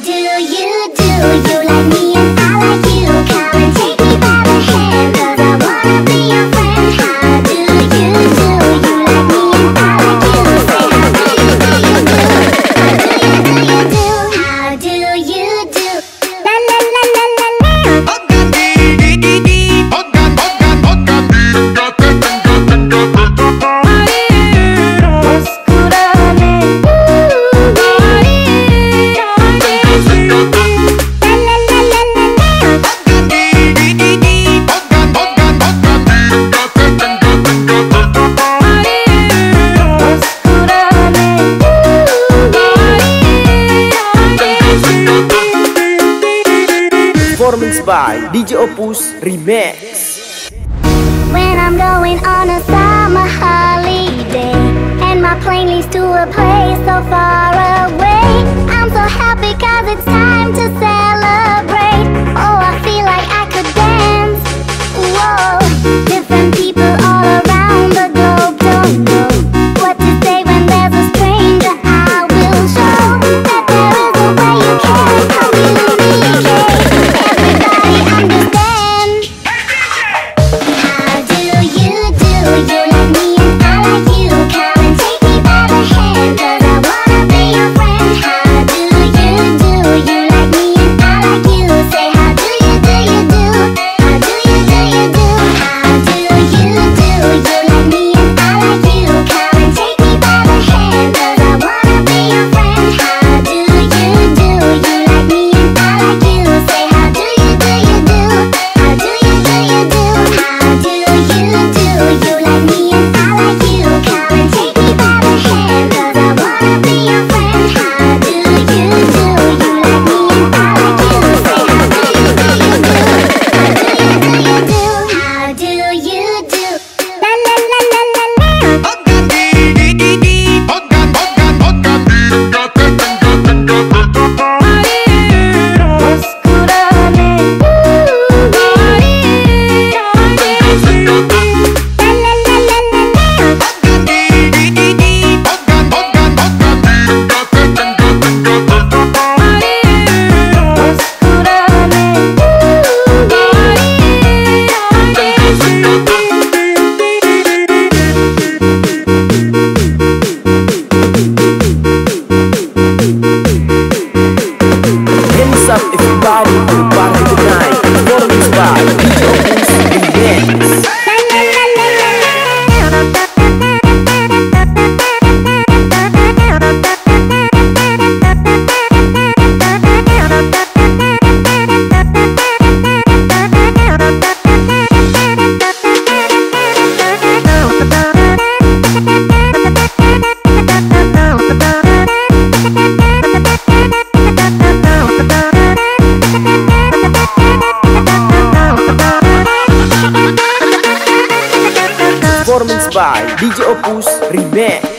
do you do? You tunes by DJ Opus Remix. When I'm going on a summer holiday, and my plane to a place so far. by DJ Opus Remix.